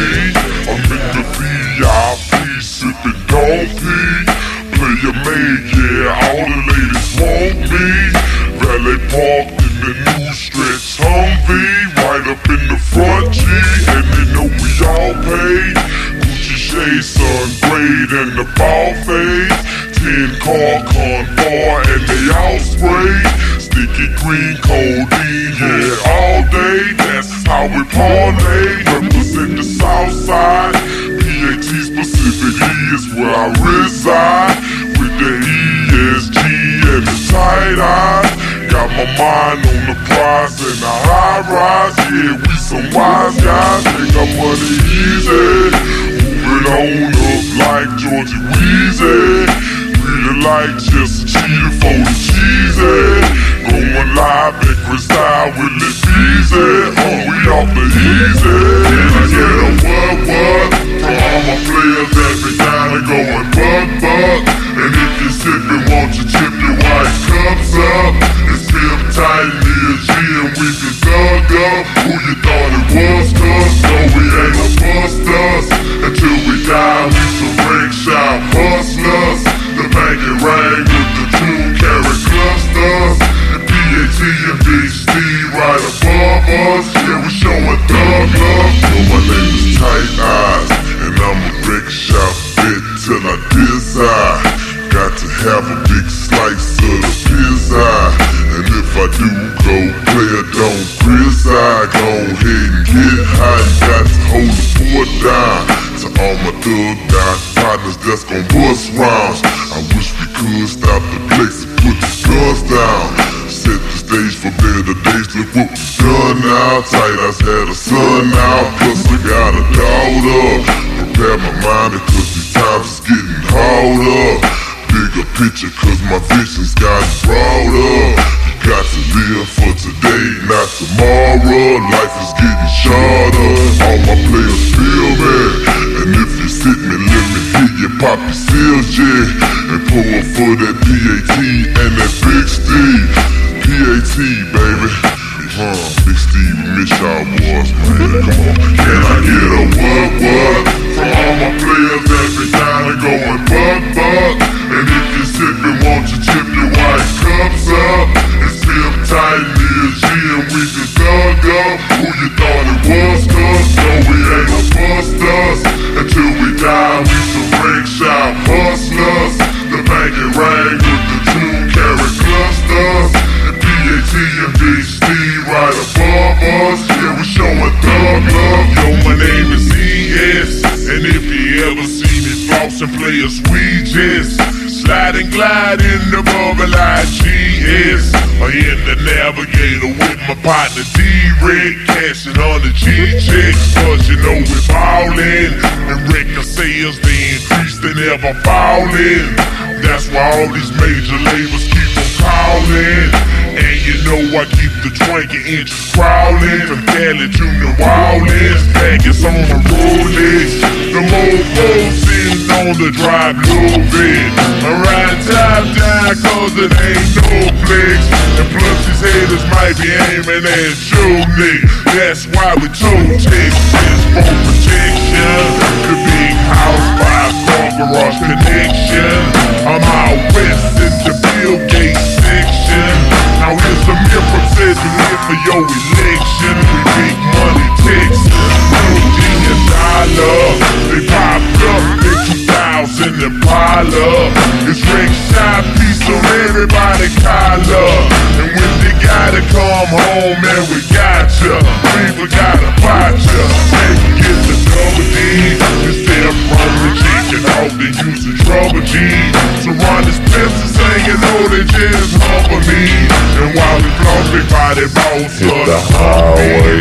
I'm in the VIP sipping Dom P. Player made, yeah, all the ladies want me. Valet parked in the new stretch Humvee, right up in the front G, and they know we all paid. Gucci shades, sun grade, and the ball fade. Ten car convoy, and they all sprayed. Sticky green codeine, yeah, all day. How we parlay. Represent the south side. PAT specifically is where I reside. With the ESG and the tight eyes. Got my mind on the prize and the high rise. Yeah, we some wise guys. Make our money easy. Moving on up like Georgie Weezy. Really like just a cheetah for the cheesy. Going live at Crystal with Lil Beezy. Off the easy. I get a what what? From all my players that be down and going buck buck. And if you're sipping, won't you tip your white cups up? It's Pimp Titan, ESG, and we just dug up. Who you thought I do go player, don't criticize. Go ahead and get high. You got to hold the fort down. To all my thug dot partners that's gon' bust rounds. I wish we could stop the place and put the guns down. Set the stage for better days. Look what we done now. Tight eyes had a son now. Plus I got a daughter. Prepare my mind because these times is getting harder. Bigger picture cause my vision's gotten broader. Got to live for today, not tomorrow. Life is getting shorter. All my players feel me. And if you sit me, let me hit your poppy seals, yeah. And pull up for that PAT dug. Who you thought it was, cuz? No, we ain't no busters. Until we die, we some ring shop hustlers. The banking rang with the two carat clusters. And PAT and BC right above us. Yeah, we showing thug love. Yo, my name is ES. And if you ever see me flossing, play a sweet just slide and glide in the bubble like GS. Or in the navigator partner D-Rig. Cashing on the G-checks. Cause you know we ballin'. And record sales, they increase, they never fallin'. That's why all these major labels keep on calling. And you know I keep the drinking inches crawling. From Cali to New Orleans Packets on the Rolex The mofos sitting on the drive bed. I ride top down cause it ain't no flex. And plus these haters might be aiming at your neck That's why we told Texas for protection. The big house by car garage connection. I'm out west in the in 2000 and pile up. It's Rick piece so everybody. And when they gotta come home, man, we got ya. People gotta bite ya. They can get the double D. Instead from the chicken off, they use the trouble G. This saying, know they just humble me. And while we floss, big body boss Hit the highway,